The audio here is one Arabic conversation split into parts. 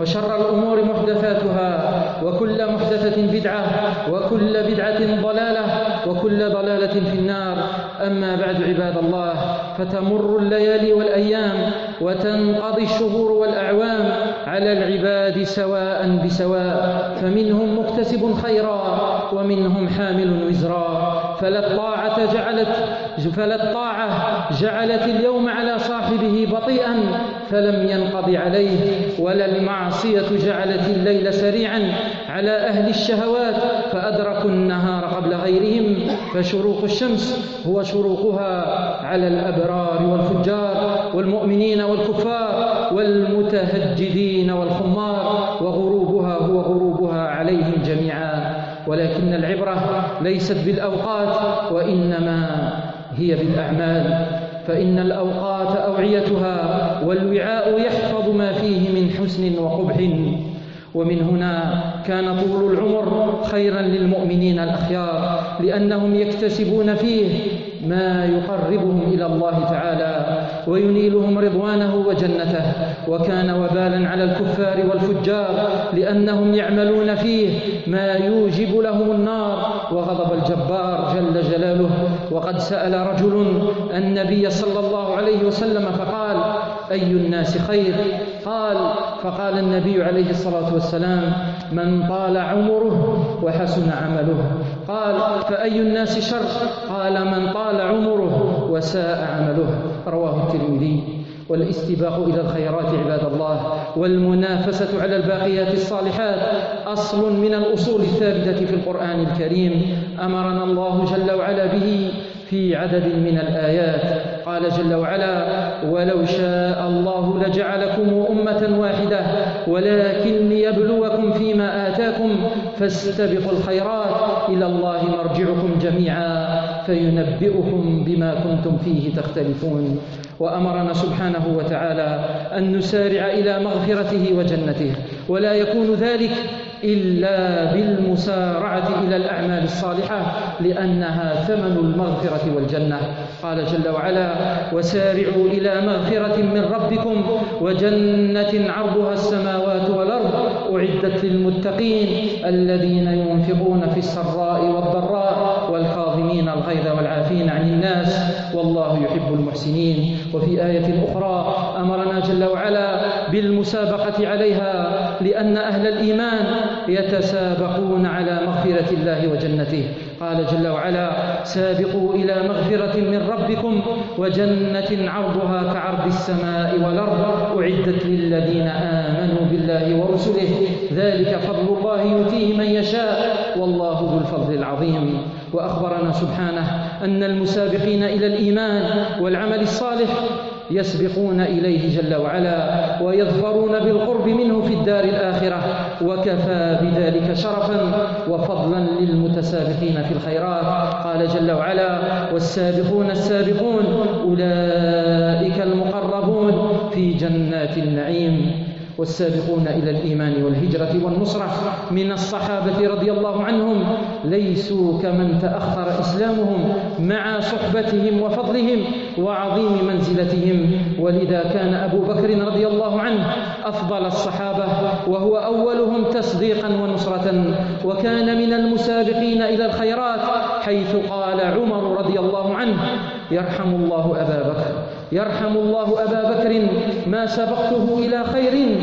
وشر الأمور محدثاتها وكل محدثة بدعة وكل بدعة ضلالة وكل ضلالة في النار. أما بعد عباد الله فتمر الليالي والأيام وتنقضي الشهور والأعوام على العباد سواء بسواء فمنهم مكتسب خيرا ومنهم حامل وزرا. فلا الطاعة جعلت فلا الطاعة جعلت اليوم على صاحبه بطيئا فلم ينقض عليه ولا المعصية جعلت الليل سريعا على أهل الشهوات فأدركوا النهار قبل غيرهم فشروق الشمس هو شروقها على الأبرار والفجار والمؤمنين والكفار والمتهجدين والخمار وغروبها هو غروبها عليهم جميعا. ولكن العبرة ليست بالأوقات وإنما هي بالأعمال. فإن الأوقات أوعيتها والوعاء يحفظ ما فيه من حسن وقبح. ومن هنا كان طول العمر خيرا للمؤمنين الأخيار لأنهم يكتسبون فيه ما يقربهم إلى الله تعالى وينيلهم رضوانه وجنته وكان وبالا على الكفار والفجار لأنهم يعملون فيه ما يوجب لهم النار. وغضب الجبار جل جلاله. وقد سأل رجل النبي صلى الله عليه وسلم فقال أي الناس خير؟ قال فقال النبي عليه الصلاة والسلام من طال عمره وحسن عمله. قال فأي الناس شر؟ قال من طال عمره وساء عمله. رواه الترمذي. والإستباق إلى الخيرات عباد الله والمنافسة على الباقيات الصالحات أصل من الأصول الثابتة في القرآن الكريم أمرنا الله جل وعلا به في عدد من الآيات. قال جل وعلا ولو شاء الله لجعلكم أمة واحدة ولكن ليبلوكم فيما آتاكم فاستبقوا الخيرات إلى الله مرجعكم جميعا فينبئكم بما كنتم فيه تختلفون. وأمرنا سبحانه وتعالى أن نسارع إلى مغفرته وجنته ولا يكون ذلك إلا بالمسارعة إلى الأعمال الصالحة لأنها ثمن المغفرة والجنة. قال جل وعلا وسارعوا إلى مغفرة من ربكم وجنة عرضها السماوات والأرض أعدت للمتقين الذين ينفقون في السراء والضراء والكاظمين الغيظ والعافين عن الناس والله يحب المحسنين. وفي آية أخرى أمرنا جل وعلا بالمسابقة عليها لأن أهل الإيمان يتسابقون على مغفرة الله وجنته. قال جل وعلا سابقوا إلى مغفرة من ربكم وجنة عرضها كعرض السماء والأرض أعدت للذين آمنوا بالله ورسله ذلك فضل الله يؤتيه من يشاء والله ذو الفضل العظيم. وأخبرنا سبحانه أن المسابقين إلى الإيمان والعمل الصالح يسبقون إليه جل وعلا ويظفرون بالقرب منه في الدار الآخرة وكفى بذلك شرفا وفضلا للمتسابقين في الخيرات. قال جل وعلا والسابقون السابقون أولئك المقربون في جنات النعيم. والسابقون إلى الإيمان والهجرة والنصرة من الصحابة رضي الله عنهم ليسوا كمن تأخر إسلامهم مع صحبتهم وفضلهم وعظيم منزلتهم. ولذا كان أبو بكر رضي الله عنه أفضل الصحابة وهو أولهم تصديقا ونصرة. وكان من المسابقين إلى الخيرات حيث قال عمر رضي الله عنه يرحم الله أبا بكر. يرحم الله أبا بكر ما سبقته إلى خير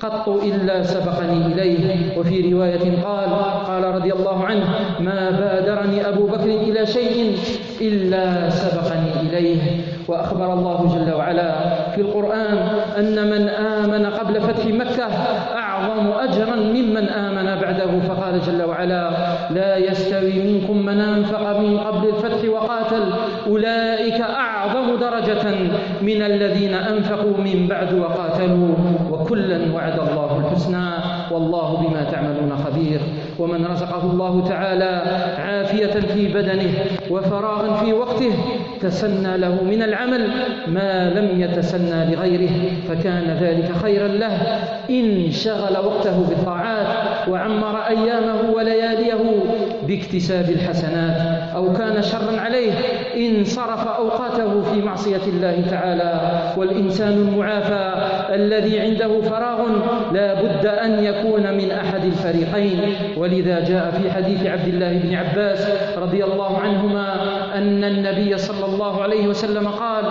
قط إلا سبقني إليه. وفي رواية قال قال رضي الله عنه ما بادرني أبو بكر إلى شيء إلا سبقني إليه. وأخبر الله جل وعلا في القرآن أن من آمن قبل فتح مكة أعظم أجرا ممن آمن بعده فقال جل وعلا لا يستوي منكم من أنفق من قبل الفتح وقاتل أولئك أعظم درجة من الذين أنفقوا من بعد وقاتلوا وكلا وعد الله الحسنى والله بما تعملون خبير. ومن رزقه الله تعالى عافية في بدنه وفراغا في وقته تسنى له من العمل ما لم يتسنى لغيره فكان ذلك خيرا له. إن شغل وقته بالطاعات وعمر أيامه ولياليه باكتساب الحسنات أو كان شرا عليه إن صرف أوقاته في معصية الله تعالى. والإنسان المعافى الذي عنده فراغ لا بد أن يكون من أحد الفريقين. ولذا جاء في حديث عبد الله بن عباس رضي الله عنهما أن النبي صلى الله عليه وسلم قال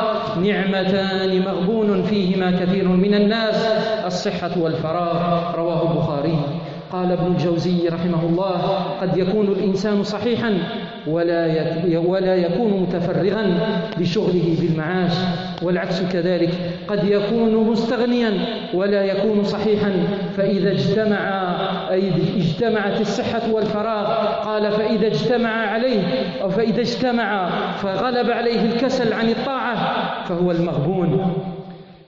نعمتان مغبون فيهما كثير من الناس الصحة والفراغ. رواه البخاري. قال ابن الجوزي رحمه الله قد يكون الإنسان صحيحا ولا ولا يكون متفرغا لشغله بالمعاش والعكس كذلك قد يكون مستغنيا ولا يكون صحيحا. فإذا اجتمع أي اجتمعت الصحة والفراغ قال فإذا اجتمع عليه أو فإذا اجتمع فغلب عليه الكسل عن الطاعة فهو المغبون.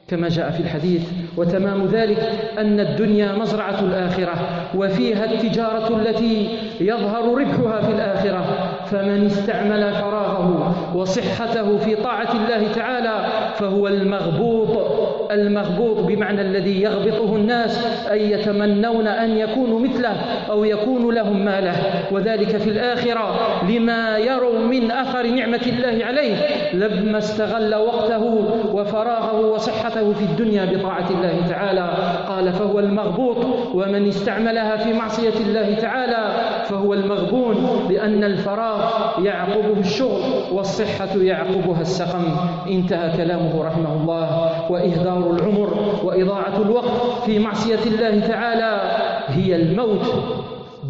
كما جاء في الحديث وتمام ذلك أن الدنيا مزرعة الآخرة وفيها التجارة التي يظهر ربحها في الآخرة. فمن استعمل فراغه وصحته في طاعة الله تعالى فهو المغبوط. المغبوط بمعنى الذي يغبطه الناس أي يتمنون أن يكونوا مثله أو يكون لهم ماله. وذلك في الآخرة لما يروا من أثر نعمة الله عليه لما استغل وقته وفراغه وصحته في الدنيا بطاعة الله تعالى. قال فهو المغبوط ومن استعملها في معصية الله تعالى فهو المغبون لأن الفراغ يعقبه الشغل والصحة يعقبها السقم. انتهى كلامه رحمه الله. وإهدار العمر وإضاعة الوقت في معصية الله تعالى هي الموت.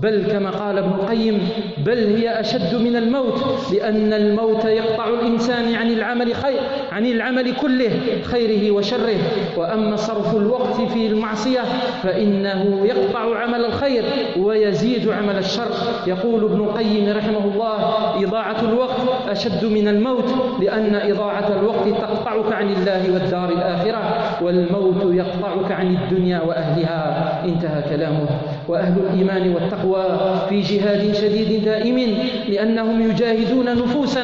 بل كما قال ابن القيم بل هي أشد من الموت لأن الموت يقطع الإنسان عن العمل خير عن العمل كله خيره وشره. وأما صرف الوقت في المعصية فإنه يقطع عمل الخير ويزيد عمل الشر. يقول ابن القيم رحمه الله إضاعة الوقت أشد من الموت لأن إضاعة الوقت تقطعك عن الله والدار الآخرة والموت يقطعك عن الدنيا وأهلها. انتهى كلامه. وأهل الإيمان والتقوى في جهاد شديد دائم لأنهم يجاهدون نفوسا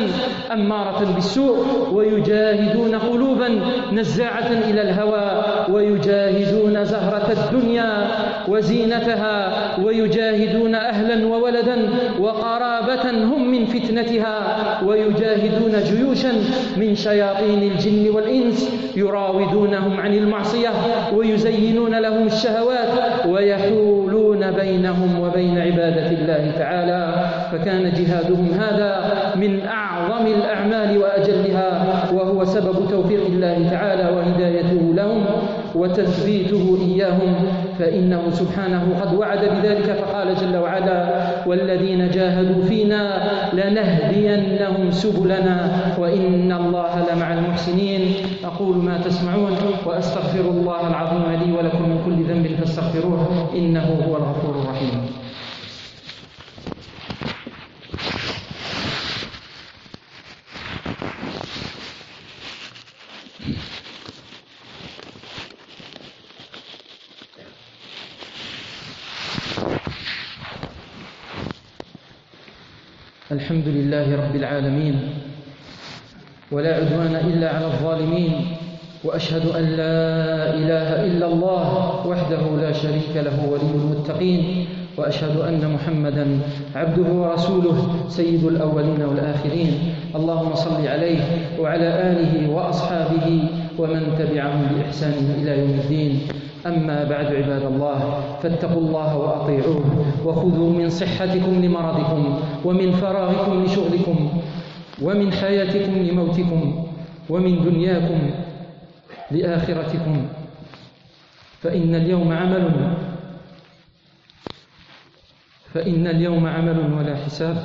أمارة بالسوء ويجاهدون قلوبا نزاعة إلى الهوى ويجاهدون زهرة الدنيا وزينتها ويجاهدون أهلا وولدا وقرابة هم من فتنتها ويجاهدون جيوشا من شياطين الجن والإنس يراودونهم عن المعصية ويزينون لهم الشهوات ويحولون بينهم وبين عبادة الله تعالى فكان جهادهم هذا من أعظم الأعمال وأجلها وهو سبب توفيق الله تعالى وهدايته لهم. وتثبيته إياهم فإنه سبحانه قد وعد بذلك فقال جل وعلا والذين جاهدوا فينا لنهدينهم سبلنا وإن الله لمع المحسنين. أقول ما تسمعون وأستغفر الله العظيم لي ولكم من كل ذنب فاستغفروه إنه هو الغفور الرحيم. الحمد لله رب العالمين ولا عدوان إلا على الظالمين وأشهد أن لا إله إلا الله وحده لا شريك له ولي المتقين وأشهد أن محمدا عبده ورسوله سيد الأولين والآخرين. اللهم صل عليه وعلى آله وأصحابه ومن تبعهم بإحسان إلى يوم الدين. أما بعد عباد الله فاتقوا الله وأطيعوه وخذوا من صحتكم لمرضكم ومن فراغكم لشغلكم ومن حياتكم لموتكم ومن دنياكم لآخرتكم. فإن اليوم عمل فإن اليوم عمل ولا حساب.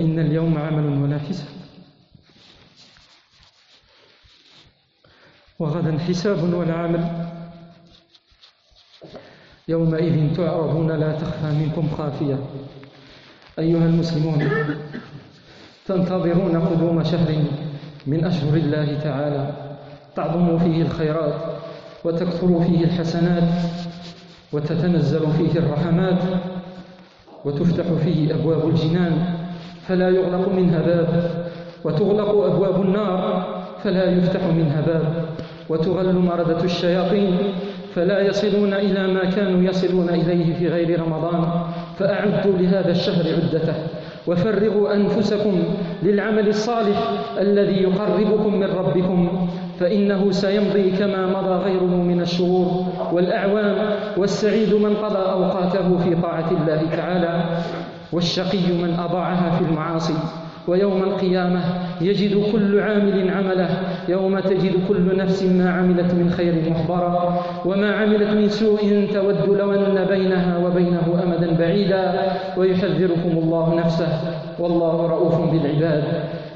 فإن اليوم عمل ولا حساب. وغدا حساب ولا عمل. يومئذ تعرضون لا تخفى منكم خافية. أيها المسلمون تنتظرون قدوم شهر من أشهر الله تعالى. تعظم فيه الخيرات وتكثر فيه الحسنات وتتنزل فيه الرحمات وتفتح فيه أبواب الجنان. فلا يغلق منها باب. وتغلق أبواب النار فلا يفتح منها باب. وتغل مردة الشياطين فلا يصلون إلى ما كانوا يصلون إليه في غير رمضان. فأعدوا لهذا الشهر عدته. وفرغوا أنفسكم للعمل الصالح الذي يقربكم من ربكم. فإنه سيمضي كما مضى غيره من الشهور والأعوام. والسعيد من قضى أوقاته في طاعة الله تعالى. والشقي من أضاعها في المعاصي. ويوم القيامة يجد كل عامل عمله. يوم تجد كل نفس ما عملت من خير محضرا وما عملت من سوء تود لو أن بينها وبينه أمدا بعيدا. ويحذركم الله نفسه. والله رؤوف بالعباد.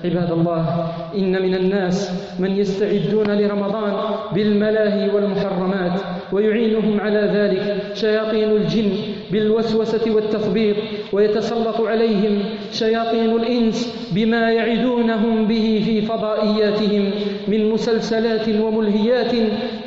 عباد الله إن من الناس من يستعدون لرمضان بالملاهي والمحرمات ويعينهم على ذلك شياطين الجن بالوسوسة والتثبيط ويتسلط عليهم شياطين الإنس بما يعدونهم به في فضائياتهم من مسلسلات وملهيات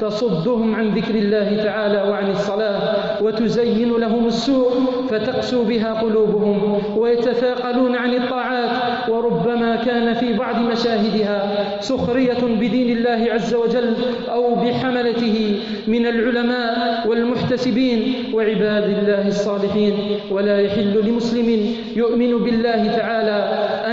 تصدهم عن ذكر الله تعالى وعن الصلاة وتزين لهم السوء فتقسو بها قلوبهم ويتثاقلون عن الطاعات وربما كان في بعض مشاهدها سخرية بدين الله عز وجل أو بحملته من العلماء والمحتسبين وعباد الله الصالحين. ولا يحل لمسلم يؤمن بالله تعالى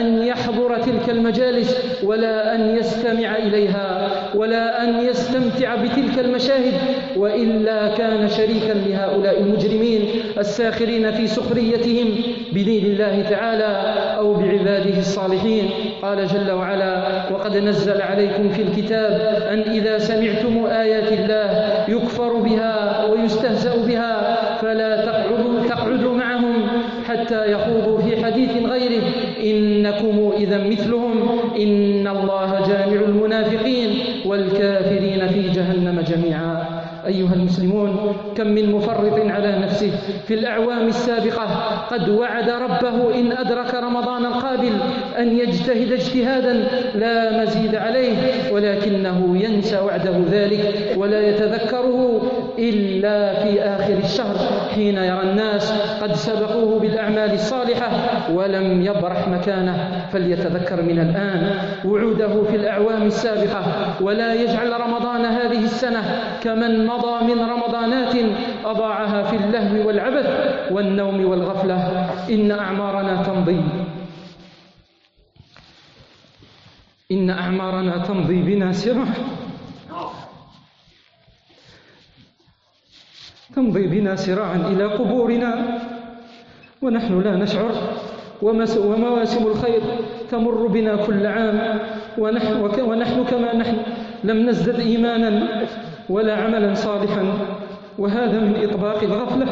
أن يحضر تلك المجالس ولا أن يستمع إليها ولا أن يستمتع بتلك المشاهد وإلا كان شريكا لهؤلاء المجرمين الساخرين في سخريتهم بدين الله تعالى أو بعباده الصالحين. قال جل وعلا وقد نزل عليكم في الكتاب أن إذا سمعتم آيات الله يكفر بها ويستهزأ بها فلا تقعدوا, تقعدوا معهم حتى يخوضوا في حديث غيره. إنكم إذا مثلهم. إن الله جامع المنافقين والكافرين في جهنم جميعا. أيها المسلمون كم من مفرط على نفسه في الأعوام السابقة قد وعد ربه إن أدرك رمضان القابل أن يجتهد اجتهادا لا مزيد عليه ولكنه ينسى وعده ذلك ولا يتذكره إلا في آخر الشهر حين يرى الناس قد سبقوه بالأعمال الصالحة ولم يبرح مكانه. فليتذكر من الآن وعوده في الأعوام السابقة ولا يجعل رمضان هذه السنة كمن مضى من رمضانات أضاعها في اللهو والعبث والنوم والغفلة. إن أعمارنا تمضي. إن أعمارنا تمضي بنا سرعة تمضي بنا سراعا إلى قبورنا. ونحن لا نشعر. ومواسم الخير تمر بنا كل عام. ونحن, ونحن كما نحن لم نزدد إيمانا. ولا عملا صالحا وهذا من إطباق الغفلة.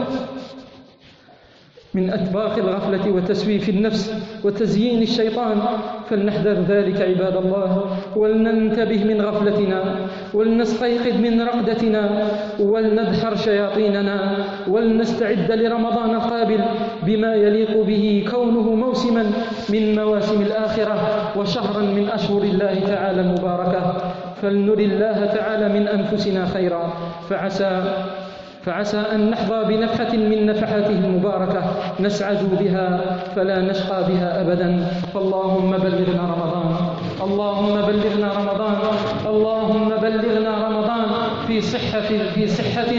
من أطباق الغفلة وتسويف النفس وتزيين الشيطان. فلنحذر ذلك عباد الله ولننتبه من غفلتنا ولنستيقظ من رقدتنا ولندحر شياطيننا ولنستعد لرمضان القابل بما يليق به كونه موسما من مواسم الآخرة وشهرا من أشهر الله تعالى المباركة. فلنر الله تعالى من أنفسنا خيرا. فعسى فعسى أن نحظى بنفحة من نفحاته المباركة. نسعد بها فلا نشقى بها أبدا. فاللهم بلغنا رمضان. اللهم بلغنا رمضان. اللهم بلغنا رمضان. في صحة في صحة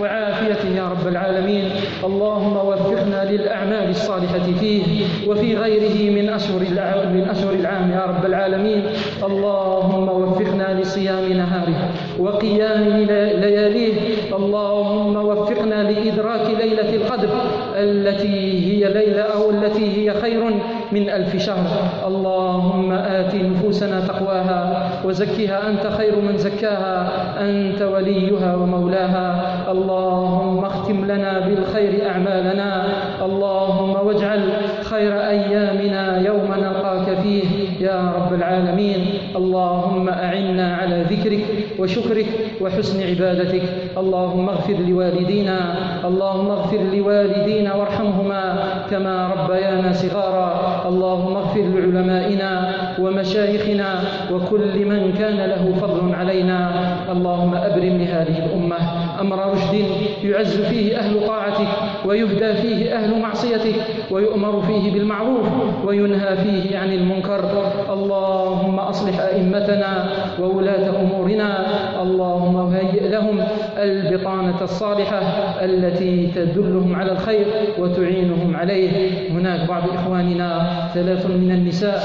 وعافية يا رب العالمين. اللهم وفقنا للأعمال الصالحة فيه وفي غيره من أشهر من أشهر العام يا رب العالمين. اللهم وفقنا لصيام نهاره وقيام لياليه. اللهم وفقنا لإدراك ليلة القدر التي هي ليلة أو التي هي خير من ألف شهر. اللهم آت نفوسنا تقواها وزكها أنت خير من زكاها. أنت وليها ومولاها. اللهم اختم لنا بالخير أعمالنا. اللهم واجعل خير أيامنا يوم نلقاك فيه. يا رب العالمين. اللهم أعنا على ذكرك وشكرك وحسن عبادتك. اللهم اغفر لوالدينا اللهم اغفر لوالدينا وارحمهما كما ربيانا صغارا. اللهم اغفر لعلمائنا ومشايخنا وكل من كان له فضل علينا. اللهم أبرم لهذه الأمة. أمر رشد يعز فيه أهل طاعتك ويهدى فيه أهل معصيتك ويؤمر فيه بالمعروف وينهى فيه عن المنكر. اللهم أصلح أئمتنا وولاة أمورنا. اللهم هيئ لهم البطانة الصالحة التي تدلهم على الخير وتعينهم عليه. هناك بعض إخواننا ثلاث من النساء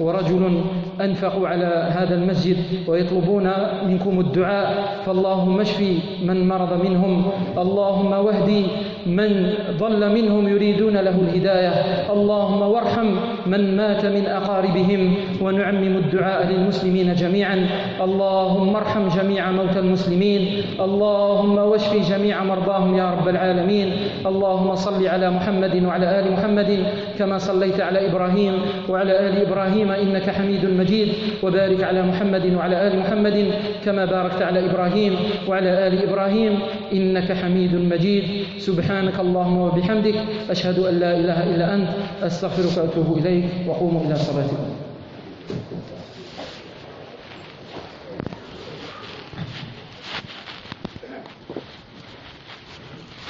ورجل أنفقوا على هذا المسجد ويطلبون منكم الدعاء. فاللهم اشفي من مرض منهم. اللهم واهدي من ضل منهم يريدون له الهداية. اللهم وارحم من مات من أقاربهم ونعمم الدعاء للمسلمين جميعا. اللهم ارحم جميع موتى المسلمين. اللهم واشف جميع مرضاهم يا رب العالمين. اللهم صل على محمد وعلى آل محمد كما صليت على إبراهيم وعلى آل إبراهيم إنك حميد مجيد. وبارك على محمد وعلى آل محمد كما باركت على إبراهيم وعلى آل إبراهيم إنك حميد مجيد. سبحانك اللهم وبحمدك أشهد أن لا إله إلا أنت أستغفرك وأتوب إليك وقوموا إلى صلاتكم.